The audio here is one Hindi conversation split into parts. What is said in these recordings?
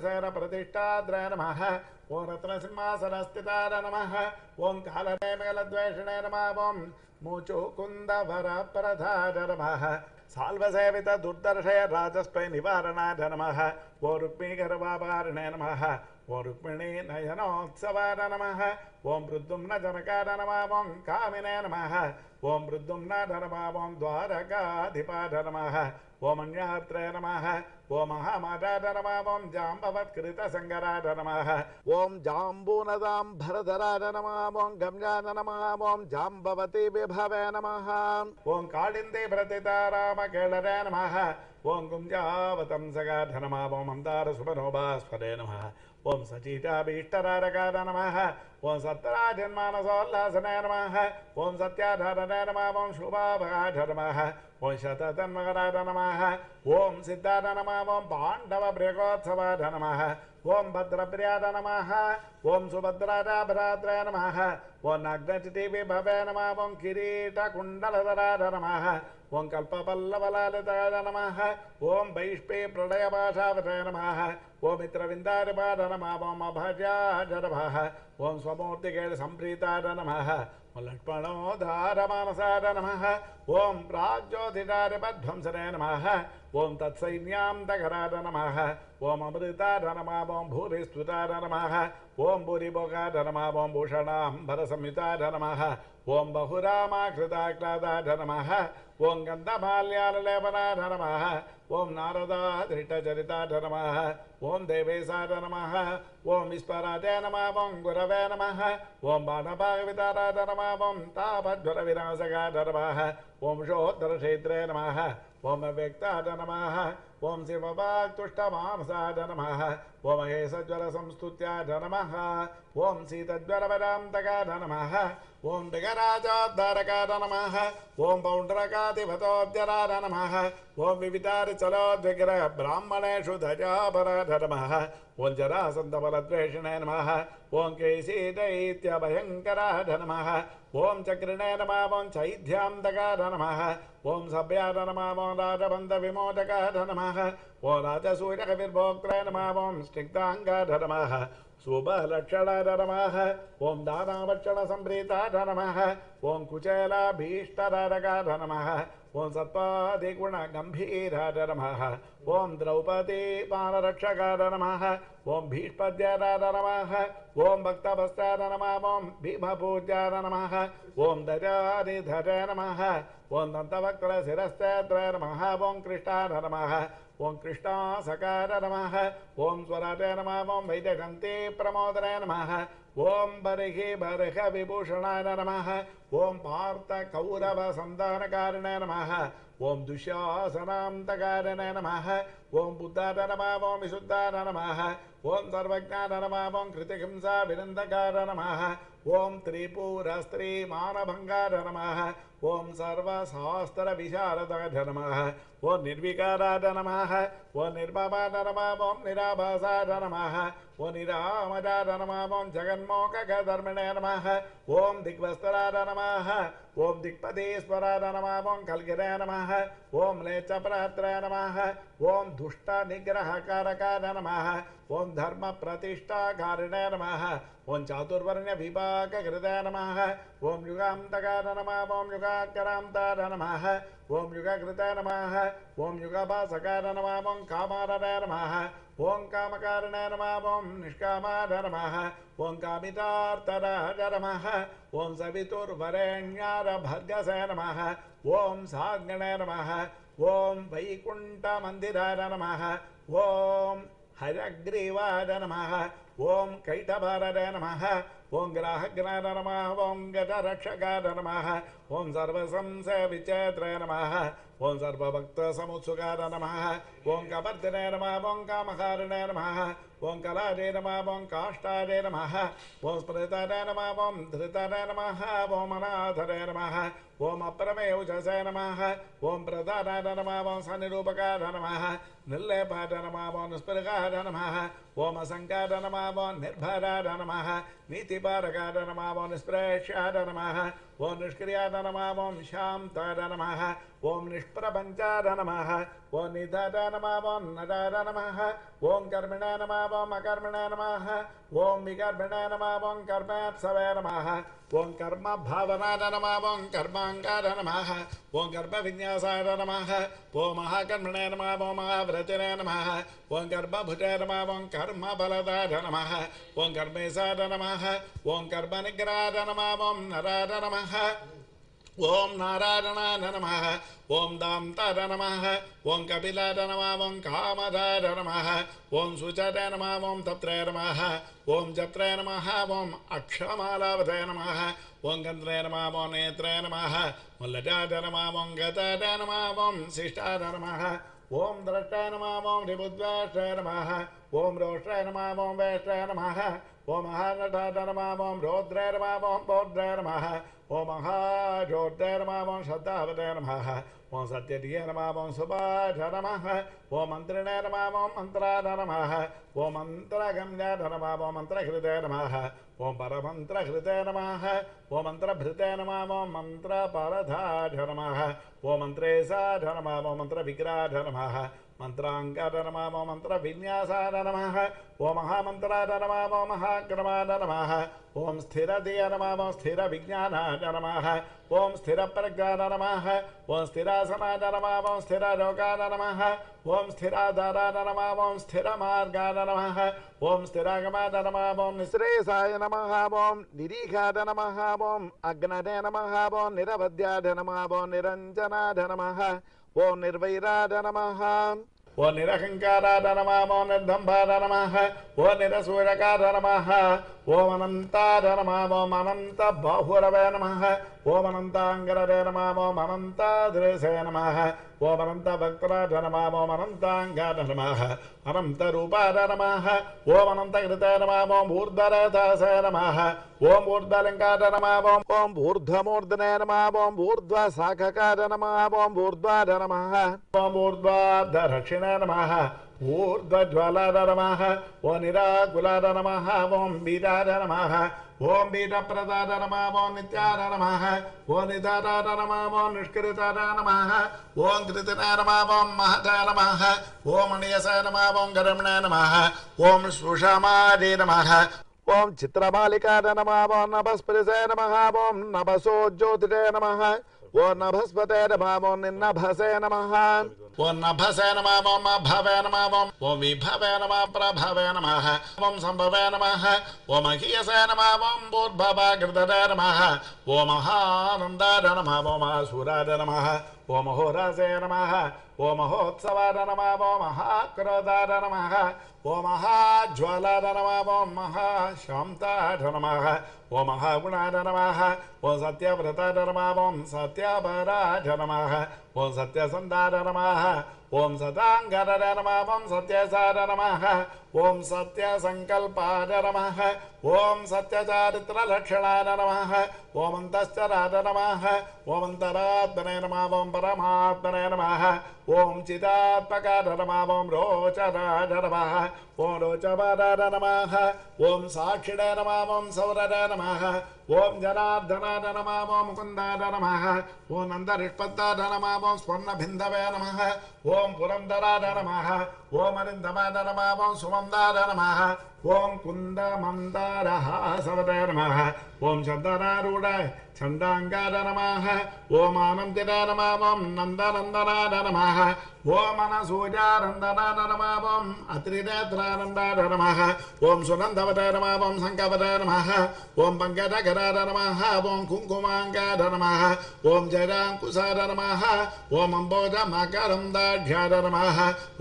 रत्नसेन प्रतिष्ठाद्रय नमः ॐ रत्नसिंहासनस्थिताय नमः ॐ कालनेमगलद्वेषणे नमः ॐ मुचुकुन्दवरप्रधाय नमः साल्वसेवित दुर्दर्शय राजस्वय निवारणाय नमः ओ रुक्मीकरवापारणे नमः ॐ रुक्मिणी नयनोत्सवाय नमः ॐ मृद्युम्न जनकाय नमः ॐ कामिने नमः ॐ मृद्युम्न नमः ॐ द्वारकाधिपाय नमः ॐ अन्यात्रे नमः ॐ महामाताय नमः ॐ जाम्बवत्कृतसङ्गराय नमः ॐ जाम्बूनदां भरधराय नमः ॐ गम्याय नमः ॐ जाम्बवती विभवे नमः। ॐ काळिन्दी प्रतितारामकेळरे नमः। ॐ गुञ्जावतंसगाध नमः ॐ मन्दारसुभनोभास्वरे नमः ॐ सचीटाभीष्टरारकाय नमः। ॐ सत्तराजन्मानसोल्लासने नमः। ॐ सत्याधारणे नमः। ॐ शुभाभगाय नमः। ॐ शततन्मकराय नमः। ॐ सिद्धाय नमः। ॐ पाण्डवभृगोत्सवाय नमः ॐ भद्रप्रियाय नमः ॐ सुभद्राजाभरात्राय नमः ॐ नग्नचितिविभवे नमः ॐ किरीटकुण्डलधराय नमः ॐ कल्पपल्लवलालिताय नमः ॐ वैष्पे प्रलयभाषावताय नमः ॐ मित्रविन्दारिपाद नमः ॐ अभजाय नमः ॐ स्वमूर्तिकेळ सम्प्रीताय नमः ॐ लक्ष्मणोद्धारमानसाय नमः ॐ प्राज्योतिरारिपध्वंसने नमः ॐ तत्सैन्यान्तकराय नमः। ॐ अमृताय नमः। ॐ भूरिस्तुताय नमः। ॐ भूरिभोगाय नमः। ॐ भूषणाम्बरसंयुताय नमः। ॐ बहुरामाकृताक्लादाय नमः। ॐ गन्धमाल्याललेपनाय नमः। ॐ नारदाधृतचरिताय नमः ॐ देवेशाय नमः ॐ नमः ॐ गुरवे नमः ॐ बाणभागविताराय नमः ॐ तापज्वरविनाशकाय नमः ॐ शोद्धरक्षेत्रे नमः ॐ व्यक्ताय नमः ॐ शिववाक्तुष्टमांसाय नमः ॐ महेशज्वरसंस्तुत्याय नमः ॐ शीतज्वरवरान्तकाय नमः ॐ मृगराजोद्धारकाय नमः ॐ पौण्ड्रकाधिपतोद्यराय नमः ॐ विवितारिचलोद्विग्रह ब्राह्मणेषु ध्वजापराय नमः ॐ जरासन्दबलद्वेषिणे नमः ॐ केशीदैत्यभयङ्कराय नमः ॐ चक्रिणे नमः ॐ चैध्यान्तकाय नमः ॐ सभ्याय नमः ॐ राजबन्धविमोचकाय नमः ॐ राजसूर्यकविर्भोक्त्रे नमः ॐ स्निग्धाङ्गाय नमः शुभलक्षणाय नमः ॐ दानावक्षणसम्प्रीताय नमः ॐ कुचेलाभीष्टरारकाय नमः ॐ सत्त्वादिगुणगम्भीराय नमः ॐ द्रौपदी बालरक्षकाय नमः ॐ भीष्पद्याय नमः ॐ भक्तभस्ताय नमः ॐ भीमपूज्याय नमः ॐ दजारिधरे नमः ॐ दन्तवक्त्रशिरस्तेत्र नमः ॐ कृष्णाय नमः ॐ कृष्णासकार नमः ॐ स्वराटे नमः ॐ वैद्यकन्ते प्रमोदने नमः ॐ बर्हि बर्हविभूषणाय नमः ॐ पार्थकौरवसन्धानकारिणे नमः ॐ दुःशासनान्तकारिणे नमः ॐ बुद्धाय नमः ॐ विशुद्धाय नमः ॐ सर्वज्ञाय नमः ॐ कृतिहिंसा विनन्दकार नमः ॐ त्रिपुरस्त्रीमानभङ्गाय नमः ॐ सर्वशास्त्रविशारदाय नमः ॐ निर्विकाराय नमः ॐ निर्ममाय नमः ॐ निराभासाय नमः ॐ निरामजाय नमः ॐ जगन्मोकधर्मिणे नमः ॐ दिग्वस्तराय नमः ॐ दिक्पदेश्वराय नमः ॐ कल्गिराय नमः ॐ लेचप्रात्राय नमः ॐ दुष्टनिग्रहकारकाय नमः ॐ धर्मप्रतिष्ठाकारिणे नमः ॐ चातुर्वर्ण्यविभागकृताय नमः ॐ युगान्तकाय नमः ॐ युगाकरान्ताय नमः ॐ युगकृताय नमः ॐ युगभासकाय नमः ॐ कामारणाय नमः ॐ कामकारिणाय नमः ॐ निष्कामाय नमः ॐ कामितार्थराय नमः ॐ सवितुर्वरेण्यारभर्गसे नमः ॐ साग्णे नमः ॐ वैकुण्ठमन्दिराय नमः ॐ हरग्रीवाय ॐ कैटभारय ॐ ग्राहग्नाय नमः ॐ सर्वसंशयविचेत्रे नमः ॐ सर्वभक्तसमुत्सुकाय नमः कपर्दिने नमः ॐ कामकारिणे नमः ॐ कलाजे नमः ॐ काष्ठाजे नमः ॐ स्मृताय नमः ॐ धृताय नमः ॐ अनाथरे नमः ओम अपरमेव जसे नमः ओम प्रदानाय नमः वंशनिरूपकाय नमः निर्लेपाय नमः वनुस्पृगाय नमः ओम असङ्काय नमः वन्निर्भराय नमः नीतिपारकाय नमः वनुस्प्रेष्याय नमः ओम निष्क्रियाय नमः ओम शान्ताय नमः ओम निष्प्रपञ्चाय नमः ओम निधाय नमः वन्नराय नमः ओम कर्मिणाय नमः वमकर्मिणाय नमः ஓம் விகர்பிண நமாம் ஓம் கர்மப்சவே நமாக ஓம் கர்ம பாவனாத நமாம் ஓம் கர்மாங்கார நமாக ஓம் கர்ப்ப விநியாசாய நமாக ஓம் மகாகர்மணே நமாம் ஓம் மகாவிரத்தினே நமாக ஓம் கர்ப்பபுஜே நமாம் ஓம் கர்ம பலதாய நமாக ஓம் கர்மேசாய நமாக ஓம் கர்ம நிகராய நமாம் ஓம் நமாக ఓం నారాయణాయ నమ ఓం దాంతార నమ ఓం కపిలాయ నమ ఓం కామదాయ నమ ఓం సుచర నమ ఓం తత్రే నమ ఓం జత్రే నమ ఓం అక్షమాలావతే నమ ఓం గంధ్రే నమ ఓం నేత్రే నమ ముల్లజాయ నమ ఓం గతాయ నమ ఓం శిష్టాయ నమ ఓం ద్రష్టాయ నమ ఓం రిబుద్వాష్టాయ నమ ఓం రోష్టాయ నమ ఓం వేష్టాయ నమ Omaha Dharmavam Rodharmavam Bodharmaha Omaha Jodharmavam Shadavadharmaha Om Satya Dharmavam Subhadharmaha Om Mantra Dharmavam Mantra Dharmaha Om Mantra Gamya Dharmavam Mantra Kritharmaha Om Paramantra Kritharmaha Om Mantra Bhritharmavam Mantra Paradharmaha Om Mantra Esa Dharmavam Mantra Vigra Dharmaha मन्त्राङ्गारमामो मन्त्रविन्यासार नमः ओम महामंत्रा नमः ओम महाक्रमा नमः। ॐ स्थिरधिय स्थिर विज्ञाना नमः। ॐ स्थिरप्रज्ञान नमः ॐ स्थिरासनाय स्थिर रोगा नमः ॐ स्थिराधाराय स्थिर मार्गा नमः स्थिमागा नम ओम निःश्रेयसाय नमः ॐ निरीखाय नमः ॐ अग्नय नमः ॐ निरवध्याय नमः ॐ निरंजना नमः ஓம் நிர்வைராஜ நமஹா ஓ நிரகங்காராத நமாம் ஓ நிர்தம்பாத நமாக ஓ நிரசூரகாத நமாக ஓம் அனந்தாத நமாம் ஓம் அனந்த பாஹுரவே நமக ஓம் அனந்தாங்கரவே நமாம் ஓம் அனந்தாதிரசே நமாக. ஓம் அனந்த பக்ராஜ நமாம் ஓம் அனந்தாங்காஜ நமாக அனந்த ரூபாஜ நமாக ஓம் அனந்த கிருத நமாம் ஓம் ஊர்தரதாச நமாக ஓம் ஊர்தலங்காஜ நமாம் ஓம் ஓம் ஊர்தமூர்தனே நமாம் ஓம் ஊர்த்வ சாககாஜ நமாம் ஓம் ஊர்த்வாஜ நமாக ஓம் ஊர்த்வாத ரட்சிணே நமாக ஊர்த்வஜ்வலாஜ நமாக ஓ நிராகுலாஜ நமாக ஓம் பீஜாஜ நமாக ॐ बीटप्रदार नमः ॐ नित्यार नमः ॐ निधारार नमः ॐ निष्कृतार नमः ॐ कृतिना नमः ॐ महता नम ॐ मणियसा नमः ॐ गरमणा नमः ॐ सुषमादे नमः ॐ चित्रबालिकार नमः ॐ नभस्पृशे नमः ॐ नभसो ज्योतिरे नमः। ओ नभस्पते नभामो निन्नभसे नमः ओ नभसे नमः ओम भवे नमः ओम ओम विभवे नमः प्रभवे नमः ओम संभवे नमः ओम अखियसे नमः ओम भूर्भव कृतरे नमः ओम महानन्दाय नमः ओम असुराय नमः ओ महोदासय नमः ओ महोत्सवाय नम वो महाक्रोधाय नमः ओ नमः नमां महाशान्ता नमः ओ महागुणाद नमः ओं सत्याव्रता नम वो सत्यापराजनम ஓம் சத்யசந்தார நமாக ஓம் சதாங்கர நமாக ஓம் சத்யசார நமாக ஓம் சத்யசங்கல்பார நமாக ஓம் சத்யசாரித்திரலக்ஷணார நமாக ஓம் ஓம் அந்தராத்மனே ఓం చిదాత్మక నమాం రోచన నమ ఓం రోచవర నమ ఓం సాక్షిణ నమాం సౌరర నమ ఓం జనార్దనాద నమాం ముకుందాద నమ ఓం నందరిష్పద్దాద నమాం స్వర్ణభిందవే నమ. ఓం పురంధరాద నమ ఓం అరిందమాద నమ ఓం సుమందార నమ ఓం కుందమందార కుందమందారహాసవతే నమ. ఓం చందనారూఢ చందాంగార నమ ఓం ఆనందిన నమ ఓం నందనందనాద నమ. ఓం అనసూజానందనాద నమ. ఓం అత్రినేత్రానందాద నమ ఓం సునందవతే నమ. ఓం శంకవతే నమ ఓం పంకజగరాద నమ. ఓం కుంకుమాంగాద నమ. ఓం జరాంకుశాద నమ. ఓం అంబోజ మకరం దాఢ్యాద నమ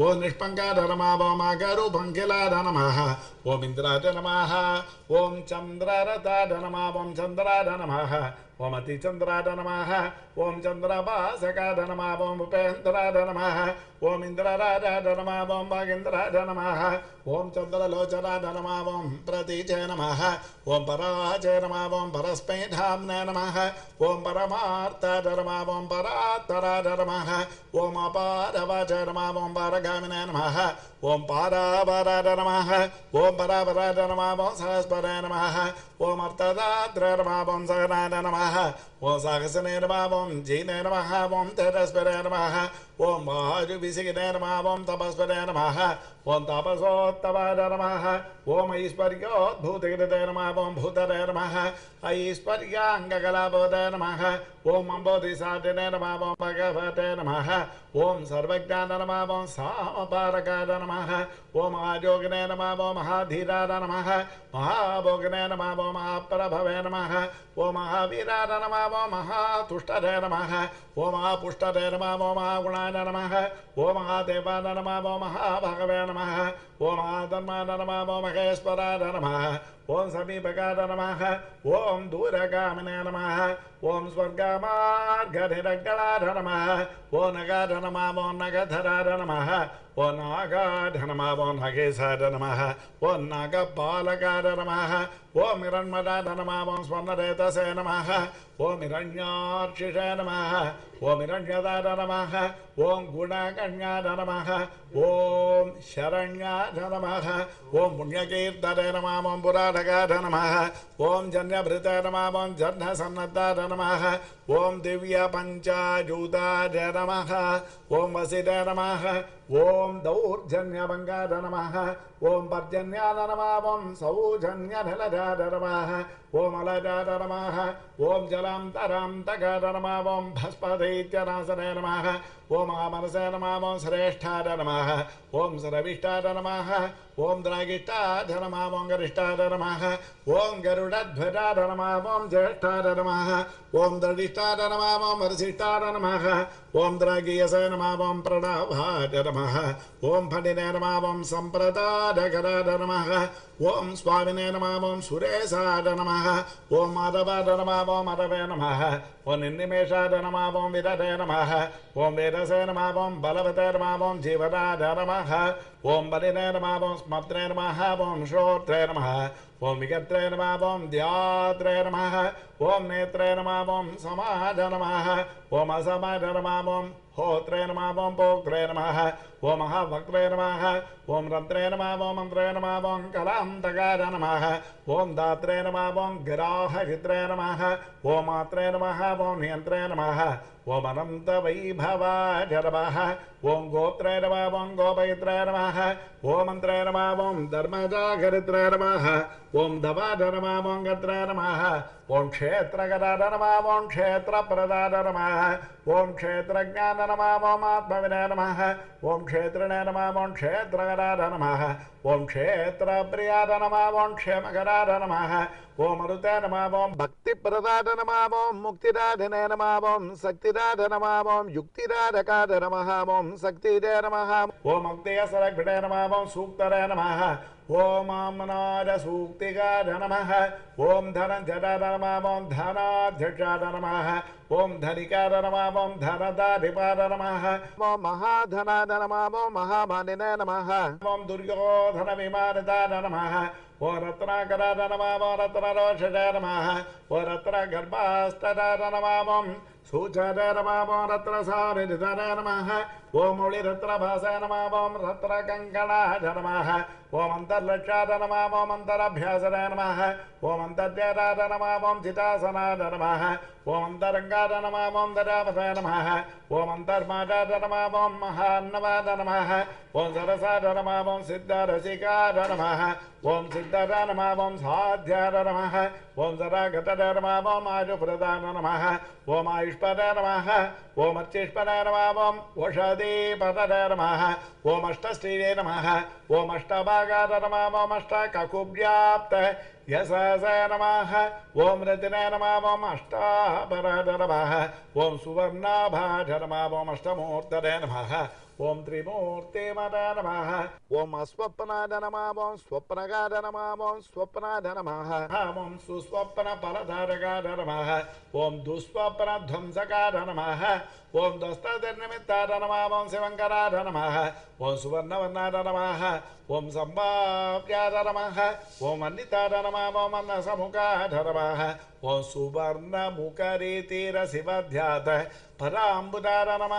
ఓం నిష్పంకాద నమ. ఓం అగరు నమ. ఓం ఇంద్రాజ నమ. ఓం చంద్రరథాద నమ ఓం చంద్రాద నమ. ओमति अतिचंद्राय नम ओं चंद्रभासकाय नम ओं भूपेन्द्राय नम ओम इंद्रराज नम ओं वागेन्द्राज नम ओं चंद्रलोचनाज नम ओं प्रतीच नम ओं पराच नम ओं परस्मै धाम नम ओं परमार्ताज नम ओं तरा नम ओम अपारवाच नम ओं पारगामिन नम ओं पारापराज नम ओं परापराज नम ओं सहस्पर नम ओम अर्थदात्र नम ओं सहनाज नम ओं सहस नम ओं जीने नम ओं तेजस्पर नम ओं वायु विसिगिने नमः ॐ तपस्वने नमः ॐ तपसोत्तमाय नमः ॐ ऐश्वर्योद्भूतिकृते नमः ॐ भूतरे नमः ऐश्वर्याङ्गकलापवदय नमः ओम अंबोधिसाते नमः ओम भगवते नम। ओं सर्वज्ञान नमः, ओम सामपारकाद नम। ओम आजोगने नमः, ओम महाधीराद नमः। महाभोगने नमः, ओम महाप्रभवे नम। ओम महावीराद नम, ओम महातुष्टदे नमः। ओम महापुष्टदे नमः, ओम महागुणाय नम। ओम महादेवाद नमः, ओम महाभगवे नम। ओम महाधर्माद नमः, ओम महेश्वराद नमः। ஓம் சமீபகாத நமக ஓம் தூரகாமன நமக ஓம் ஸ்வர்காமார்கரிரங்களார நமக ஓ நகார நமாமோ நகதரார நமக ఓ నాగాఢ నమః ఓం నగేశాయ నమః ఓ నాగపాలకాయ నమః ఓం హిరణ్మదాయ నమః ఓం స్వర్ణరేతసే నమః ఓం హిరణ్యార్షిషే నమః ఓం హిరణ్యదాయ నమః ఓం గుణగణ్యాయ నమః ఓం శరణ్యాయ నమః ఓం పుణ్యకీర్తనే నమః ఓం పురాణకాయ నమః ఓం జన్యభృతాయ నమః ఓం జన్యసన్నద్ధాయ నమః ఓం దివ్య పంచాజూతాయ నమః ఓం వసిత నమః ॐ दौर्जन्यभङ्गाद नमः ॐ पर्जन्याद नमः ॐ सौजन्यनलजाद नमः। ओम अलजार ओम जलम जलान्तरां तकार नम ओम भस्पदैत्यनाशने नम ओम आमनसे नम ओम श्रेष्ठाय नम ओम श्रविष्ठाय नम ओम द्रागिष्ठाय नम ॐ गरिष्ठाय नम ॐ गरुडध्वजाय नम ओम ज्येष्ठाय नम ओम द्रडिष्ठाय नम ओम वरिशिष्ठाय नम ओम द्रागीयसे नमः फणिने नम ओम संप्रदा नम ఓం స్వామినే నమః ఓం సురేశాయ నమః ఓం మాధవాయ నమః ఓం మాధవే నమః ओं निन्निमेषाधनमावं विदधे नमः ॐ वेदसे नमावं बलवते नमावं जीवदाध नमः ॐ बलिने नमावं स्मत्रे नमः ॐ श्रोत्रे नमः ॐ विगत्रे नमावं द्यात्रे नमः ॐ नेत्रे नमावं समाध नमः ॐ असमाध नमावं होत्रे नमावं पोक्त्रे नमः ॐ महाभक्त्रे नमः ॐ रन्त्रे नमावं मन्त्रे नमावं कलान्तकार नमः ॐ दात्रे नमावं गिराहहित्रे नमः ॐ मात्रे नमः ఓం కలాంతకార నమః. ॐ अनन्तवैभवाय नमः ॐ गोत्राय नमः ॐ गोपयित्राय नमः ॐ मन्त्राय नमः ॐ धर्मजागरित्राय नमः ॐ दवाज नमः ॐ गत्राय नमः नम क्षेत्रगदान क्षेत्र ॐ क्षेत्रप्रदान नमः ॐ क्षेत्रज्ञान नमः ॐ आत्मविनय नमः ॐ क्षेत्रिणे नमः ॐ क्षेत्रगदान नमः ॐ क्षेत्रप्रियाद नमः ॐ क्षेमगदान नमः ॐ मरुते नमः ॐ भक्तिप्रदान नमः ॐ मुक्तिदाधिने नमः ॐ शक्ति भक्तिराध नमाम ओम युक्तिराधकाध नमः। ओम शक्तिरे नमः ओम अग्नेयसरग्भटे नमः। ओम सूक्तरे नमः। ओम आम्नाद सूक्तिकाध नमः ओम धनञ्जटाध नमाम ओम धनाध्यक्षाध नमः ओम धनिकाध नमाम ओम धनदाधिपाध नमः ओम महाधनाध नमाम ओम महामानिने नमः। ओम दुर्योधनविमानिताध नमः ओ रत्नाकराध नमाम रत्नरोषाध नमः ओ रत्नगर्भास्तदाध नमाम सूचरमामो ओम नमः ॐ मुळिरत्नभासाय नमः ॐ ओम नमः ॐ अन्तर्लक्षाय नमः ॐ अन्तरभ्यासनाय नमः ॐ अन्तर्जयाय नमः ॐ चितासनाय नमः ॐ अन्तरङ्गाय नमः ॐ दरावसाय नमः ॐ अन्तर्मादाय नमः ॐ महान्नवाय नमः ॐ सरसाय नमः ॐ सिद्धरसिकाय नमः ॐ सिद्धराय नमः ॐ साध्याय नमः ॐ सदागतय नमः ॐ आयुप्रदाय नमः ॐ आयु ुष्प नमः वषधीपद ओमष्टिरे नमः ओम् अष्टभागाध नमो अष्ट ककुव्याप्त यस नमः ॐ नमो अष्ट ओं सुवर्णाभा मूर्तरे नमः ओम त्रिमूर्ते नम ओम अस्वप्नाद नम ओं स्वप्नगाद नम ओं स्वप्नाद नम ओं सुस्वप्न फलधारगाद नम ओं दुस्वप्न ध्वंसगाद नम ओम दस्तादिर्निमित्ताय नम ओं शिवङ्कराय नम ओं सुवर्णवर्णाय नम ओं सम्भाव्याय नमः ओं नम ओम अन्न सुखा नम ओं सुवर्ण मुखरीतीर शिवध्यात पराबुदार नम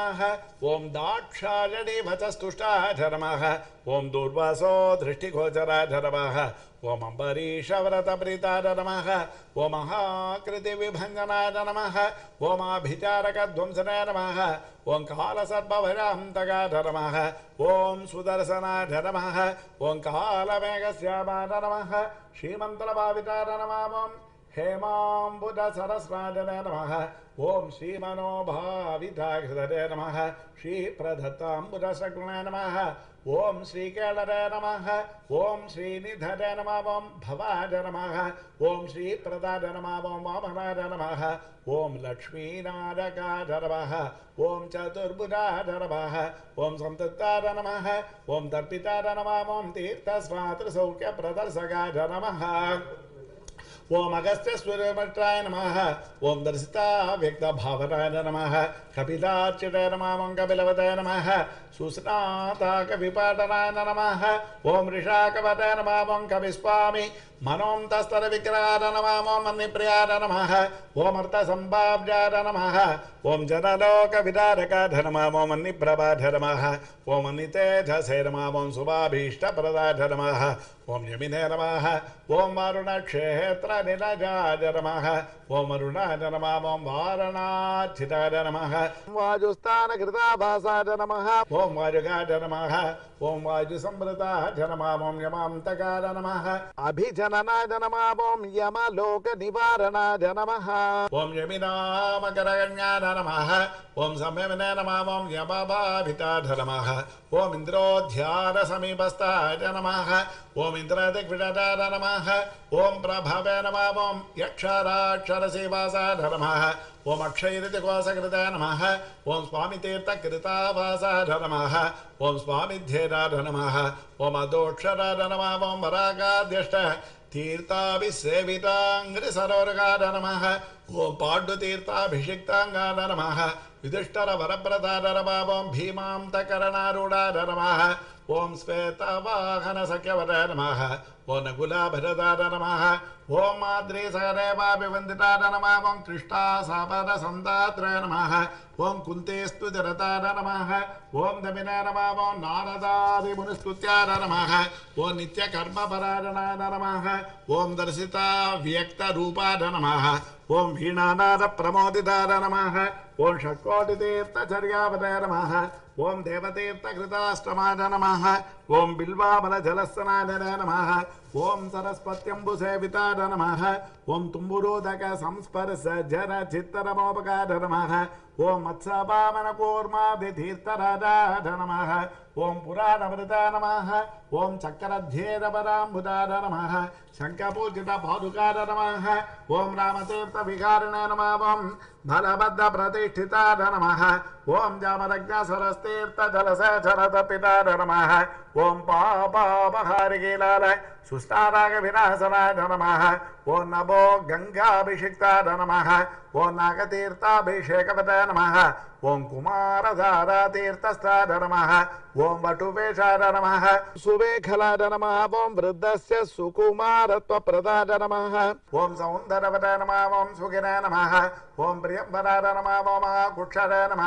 ओं दाक्षायणीभचस्तुष्टाय नम ओं दुर्वासो दृष्टिगोचरा नम ओम अंबरीश व्रत प्रीता नम ओम कृति विभंजनाय नम ओम अभिचारक ध्वंसनाय नम ओं काल कालसर्पभरान्तकाय नम ओं सुदर्शनाय नम ओं काल मेघ श्याय कालमेघश्यामाय नमः नम ओं हेमाबुद हेमाम्बुजसरस्राय नम ॐ श्रीमनोभाविधाघृतरे नमः श्रीप्रदत्ताम्बुरसगुणे नमः ॐ श्रीकेलरे नमः ॐ श्रीनिधरे नमः ॐ भवाय नमः ॐ श्रीप्रदाय नमः ॐ नम नमः ॐ नम नमः ॐ चतुर्भुजाय नमः ॐ सन्तताय नमः ॐ दर्पिताय नमः ॐ तीर्थस्वातृसौख्यप्रदर्शकाय नमः ओम अगस्त्य अगस्त्यस्वरमट्राय नमः। ओम दर्शिता व्यक्त भावनाय नमः। कपिलार्चिते नमामं कपिलवते नमः। सुस्नाता कविपाटनाय नमः। ॐ ऋषाकवते नमामं। कविस्वामि। मनों तस्तरविक्राट नमामो मन्निप्रियाट नमः। ओमर्थसम्भाव्याट नमः। ॐ जनलोकविदारकाध नमामो। मन्निप्रभाध नमः। ॐ मन्नितेधसे नमामो। शुभाभीष्टप्रदाध नमः। ॐ यमिने नमः। ॐ वारुणक्षेत्र नमः। ओम अरुणाय नमः ओम वारणाचिताय नमः वायुस्थानकृताभासाय नमः ओम वायुगाय नमः ओम वायुसंवृताय नमः ओम यमान्तकाय नमः अभिजननाय नमः ओम यमलोकनिवारणाय नमः ओम यमिनामकरगण्याय नमः ओम सम्यमिने नमः ओम यमभाभिताय नमः ओम इन्द्रोध्यानसमीपस्थाय नमः ओम इन्द्रदिग्विजयाय नमः ओम प्रभवे नमः ओम यक्षराक्ष नारसेवासा धर्मः ॐ अक्षयरितिकोसकृता नमः ॐ स्वामितीर्थकृतावासा धर्मः ॐ स्वामिध्येरा नमः ॐ अदोक्षरा नमः ॐ वरागाद्यष्ट तीर्थाभिसेविताङ्घ्रिसरोरगा नमः ॐ पाण्डुतीर्थाभिषिक्ताङ्गा नमः ॐ श्वेतावाहनसख्यवर नमः ओ नकुलाभरदार नमः नम माद्रीसरेवाभिवन्दितार नमः ॐ कृष्णासापरसन्दात्र नमः ॐ कुन्तेस्तु जरतार नमः ॐ दमिन नमः ॐ नारदादिमुनिस्तुत्यार नमः ॐ नित्यकर्मपरायणार नमः ॐ दर्शिता नम ओं ॐ वीणानादप्रमोदितार नमः ॐ षट्कोटितीर्थचर्यावतार नम ఓం దేవతీర్థకృతాష్టమాయ నమ. ఓం భీమాంతకరణారూఢాధ నమ ఓం శ్వేతవాహన సఖ్యవర నమ ఓం నకులాభరదార నమ ఓం మాద్రీ సగరేవాభివందితార నమ ఓం కృష్ణా సాపర సందాత్ర నమ ఓం కుంతేస్తు జరతార నమ ఓం దమిన నమ ఓం నారదాది మునిస్తుత్యార నమ ఓం నిత్య కర్మపరాయణాయ నమ ఓం దర్శిత వ్యక్త రూపాద నమ ఓం వీణానాద ప్రమోదితార నమ ఓం షట్కోటితీర్థచర్యాపదయ నమ ఓం దేవతీర్థకృతాష్టమాద నమ ఓం బిల్వాబల జలస్నాద నమ ఓం సరస్వత్యంబు సేవితాద నమ ఓం తుంబురోదక సంస్పర్శ జర చిత్తరమోపకాద నమ ఓం మత్సపామన కూర్మాభితీర్థరాజాద నమ ఓం పురాణమృత నమ ఓం చక్రధ్యేరపరాంబుదాద నమ శంఖపూజిత పాదుకాద నమ ఓం రామతీర్థ వికారిణ నమ ఓం బలబద్ధ ప్రతిష్ఠితాద నమ ఓం జామరజ్ఞ సరస్తీర్థ జలసరత పితాద నమ ఓం పాపాపహారికీలాల సుష్టారాగ వినాశనాయ నమ ஓம் பாபாபகாரிகளால सुस्तारागविनाशनाय नमः ओ नमो गङ्गाभिषिक्ताय नमः ओ नागतीर्थाभिषेकपताय नमः ॐ कुमारधारातीर्थस्थाय नमः ॐ वटुवेषाय नमः सुवेखलाय नमः ॐ वृद्धस्य सुकुमारत्वप्रदाय नमः ॐ सौन्दरवताय नम ओं सुखिनाय नम ओं प्रियंपरा नमः ओम कुक्षर नम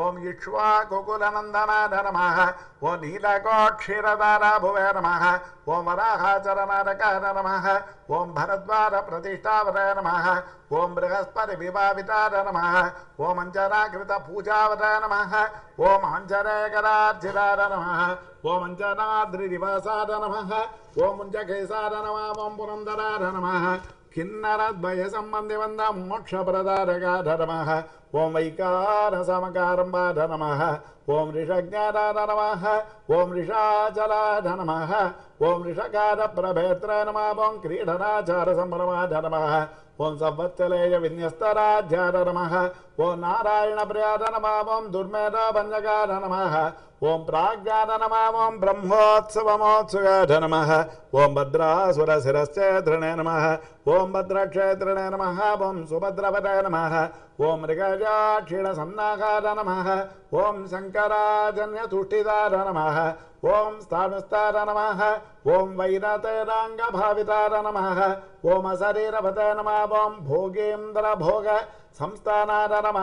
ओं इक्ष्वाकुकुलनन्दनाय नमः ओ नीलकोक्षीरदारा भुवे नम ॐ वराहाचर नारकः नमः। ॐ भरद्वार प्रतिष्ठावराय नमः। ॐ बृहस्पति विभावितार नमः। ॐ अञ्जनाकृतपूजावराय नमः। ॐ अञ्जनेकरार्चितार नमः। ॐ अञ्जनाद्रिनिवासार नमः। ॐ मुञ्जकेशार नमः। ॐ पुरन्दरार नमः। किन्नरद्वयसम्बन्धिवन्द मोक्षप्रदारकाध नमः। ॐ वैकारसमकारम्बाध नमः। ॐ ऋषज्ञादामः ॐ ऋषाचराध नमः ॐ ऋषकारप्रभेत्र नमः ॐ क्रीडनाचारसम्भ्रमाद नमः ॐ संवत्सलेय विन्यस्तराध्याद नमः ॐ नारायणप्रयाधनमा ॐ दुर्मेधाभञ्जकार नमः ఓం ప్రాజ్ఞాన నమ. ఓం బ్రహ్మోత్సవమోత్సుగాఢ నమ ఓం భద్రాసురశిరశ్చేత్రణే నమ. ఓం భద్రక్షేత్రణే నమ. ఓం సుభద్రపదే నమ. ఓం మృగజాక్షిణ సన్నాకార నమ. ఓం శంకరాజన్యతుష్టిదార నమ. ఓం స్థానుస్తార నమ. ఓం వైరతేరాంగభావితార నమ. ఓం అశరీరపదే నమ. ఓం భోగేంద్ర భోగ సంస్థానార నమ.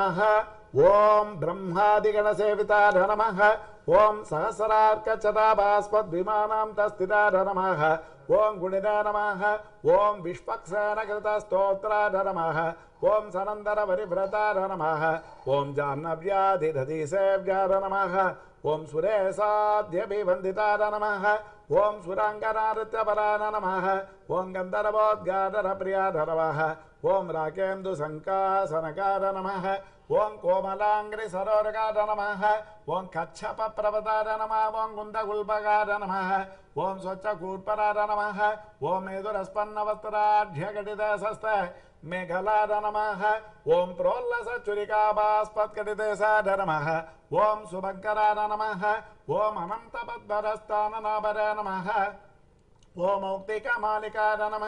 ఓం బ్రహ్మాదిగణసేవితార నమ. ஓம் சகசரார்க்கச்சதாபாஸ்மத்விமானம் தஸ்திதார நமः ஓம் குணிதா நமः ஓம் விஷ்பக்ஸானகிருதஸ்தோத்ரார நமः ஓம் சனந்தரபரிவிரதார நமः ஓம் ஜான்னவ்யாதிரதிசேவ்யார நமः ஓம் சுரேசாத்யபிவந்திதார நமः ஓம் சுராங்கனாரித்தபரான நமः ஓம் கந்தரவோத்காரபிரியார நமः ஓம் ராகேந்துசங்காசனகார நமः ఓం కోమలాంగ్రి సరోరకార నమ ఓం కచ్చప ప్రవతార నమ ఓం గుందగుల్పకార నమ ఓం స్వచ్ఛ కూర్పరార నమ ఓం మేధురస్పన్న వస్త్రాఢ్యఘటిత సస్త మేఘలార నమ ఓం ప్రోల్లస చురికాభాస్పత్కటితేశాఢ నమ ఓం సుభంకరార నమ ఓం అనంత పద్మరస్థాననాభర నమ ఓం మౌక్తికమాలికార నమ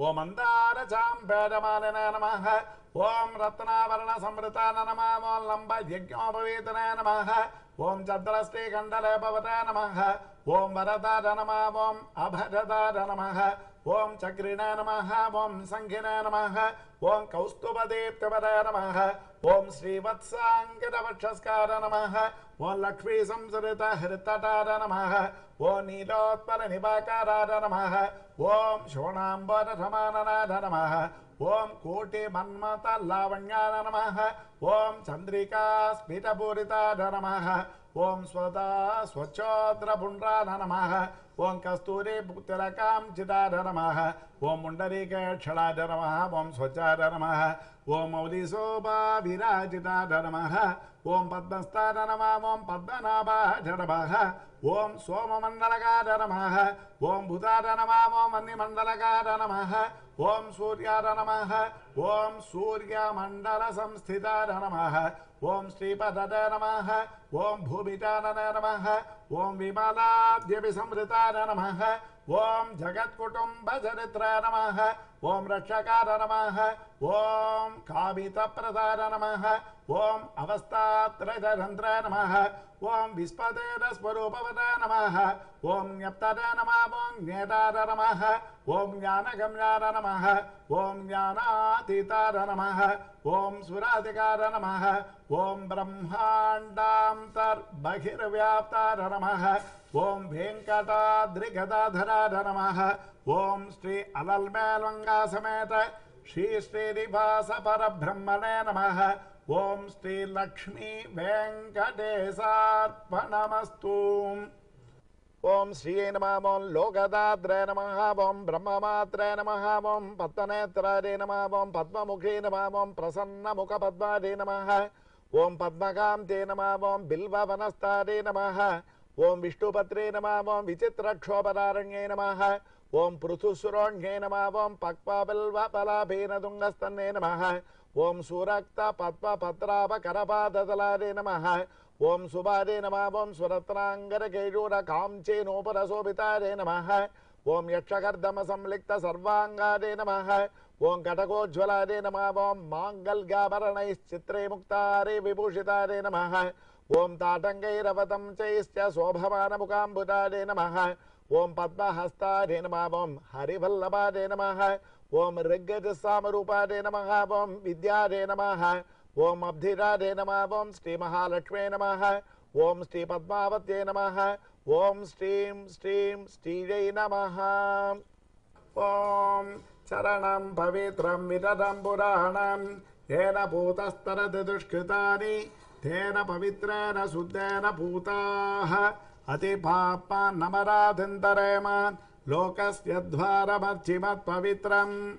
ఓం అందార చాంబేడమాలిన నమ ఓం రత్నావరణ సంవృతాన నమ ఓం లంబ యజ్ఞోపవీతన నమ ఓం చంద్రశ్రీకండలేపవత నమ ఓం వరదార నమ ఓం అభరదార నమ ओं चक्रिणा नम ओं सङ्घिना नम ओं कौस्तुभदेप्तपदा नम ओं श्रीवत्साङ्गितवक्षस्कार नम ओं लक्ष्मी संसृत हृतटार नम ओं नीलोत्पल ॐ नम ओं ॐ नम ओं ॐ नम ओं चंद्रिका चन्द्रिकास्फिटपूरिताय नम ओं स्वदा स्वच्छोद्रपुण्ड्राय नम ओं कस्तूरी भुक्तिरकां चिदार ओं ॐ ओं नमः ॐ मौलिशोभाविराजिता धर्मः ॐ पद्मस्तान नमः ॐ पद्मनाभाः धर्मः ॐ सोममण्डलकार नमः ओम बुधार नमः ॐ मन्निमण्डलकार नमः ओम सूर्य नमः संस्थिता सूर्यमण्डलसंस्थितार ओम श्रीपद नम नमः भूमिता भूमितानन नमः ॐ विमलाद्यभिसंहृतार नमः ॐ जगत्कुटुम्बचरित्र नमः ॐ रक्षकार नमः ॐ कामितप्रदार नमः ॐ अवस्थात्रयन्त्र नमः ॐ विस्पतेरस्वरूपवद नमः ॐ ञप्तर नमः ॐ ज्ञेतार नमः ॐ ज्ञानगम्यार नमः ओम ज्ञानातीतार नमः ॐ सुराधिकार नमः ॐ ब्रह्माण्डान्तर्बहिर्व्याप्तार नमः ओम भेङ्कटाद्रिगदाधरार नम ओम श्री अलल्मेलङ्गासमेत श्री नम नमः ॐ श्रीलक्ष्मी वेङ्कटेशार्पणमस्तु ॐ श्रिये नमः ॐ लोकदात्रे नमः ॐ ब्रह्ममात्रे नमः ॐ पद्मनेत्रारे नमः ॐ पद्ममुखे नमः मुख प्रसन्नमुखपद्मारे नमः ओं पद्मकान्ते नमः ॐ बिल्ववनस्तारे नमः ఓం విష్ణుపత్రే నమ ఓం విచిత్రక్షోపదారణ్యే నమ ఓం పృథుసురోణ్యే నమ ఓం పక్వబల్వపలాభీనదుంగస్తన్నే నమ ఓం సూరక్త పద్మ పత్రాపకరపాదలారే నమ ఓం సుభారే నమ ఓం సురత్నాంగరకేయూర కాంచేనోపరశోభితారే నమ ఓం యక్షకర్ధమ సంలిక్త సర్వాంగాదే నమ ఓం కటకోజ్వలాదే నమ ఓం మాంగల్గాభరణైశ్చిత్రే ముక్తారే విభూషితారే నమ ఓం తాటంకైరవతం చైశ్చ శోభమానముకాంబుతారే నమ. ఓం పద్మహస్తారే నమ. ఓం హరివల్లభారే నమ. ఓం ఋగ్గజ నమ. ఓం విద్యారే నమ. ఓం అబ్ధిరారే నమ. ఓం శ్రీ మహాలక్ష్మే నమ. ఓం శ్రీ పద్మావత్యే నమ. ఓం శ్రీం శ్రీం శ్రీజై నమ. ఓం చరణం పవిత్రం విదరం పురాణం ఏన భూతస్తరతి దుష్కృతాని तेन पवित्रेण शुद्धेन भूताः। अतिपान्नमराधिरेमान् लोकस्य द्वारमर्चिमत्पवित्रम्।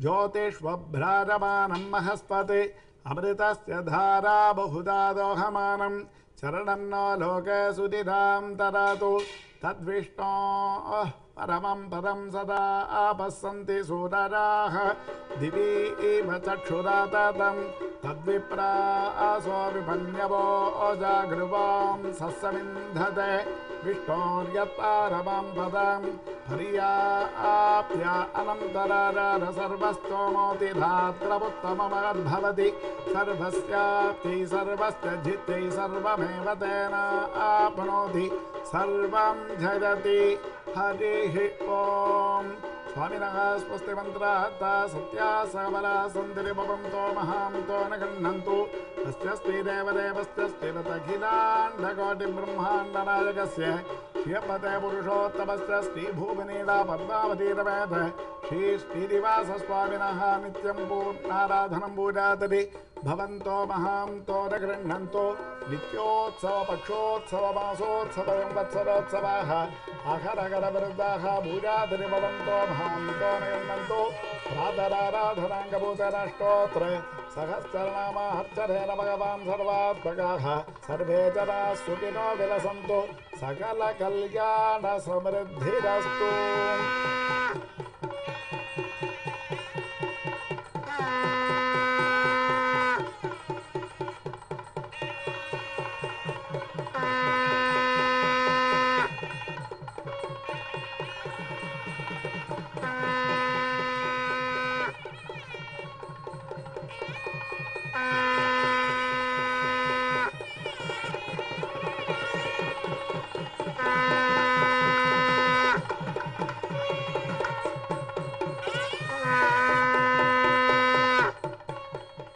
ज्योतिष्वभ्राजमानं महस्पति अमृतस्य धारा बहुधा दोहमानं। चरणं न लोके सुधितां तरातु। तद्विष्णो अ परमं पदं सदा आपशन्ति सुदराः दिवि इव चक्षुरा चक्षुरततं तद्विप्रा अस्वामिमन्यवो अजाग्रुवां सत्समिन्धते विष्णोर्यत् परमं पदम् पर्याप्य अनन्तरार सर्वस्तोमोति धात्रमुत्तममद्भवति सर्वस्याप्ति सर्वस्य जित्यै सर्वमेव तेन आप्नोति। सर्वं झरति हरिः ॐ स्वामिनः स्वस्ति मन्त्रात्ता सत्या सबला सन्तिरि भवन्तो महान्तो न गृह्णन्तु। तस्यस्ति देवदेवस्यस्ति रतखिलाण्डकोटिब्रह्माण्डनायकस्य श्रियपते पुरुषोत्तमस्य श्रीभूमिनीला पद्मावतीरमेध श्रीश्रीनिवासस्वामिनः नित्यं पूर्णाराधनं पूजातति भवन्तो महान्तो न गृह्णन्तो नित्योत्सव पक्षोत्सव मासोत्सव संवत्सरोत्सवाः भवन्तो महान्तो न गृह्णन्तो प्रातराराधनाङ्गभूतराष्टोत्र न भगवान् सर्वात्मकाः सर्वे जनाः सुखिनो विलसन्तु सकलकल्याणसमृद्धिरस्तु।